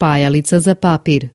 spajalica za papir.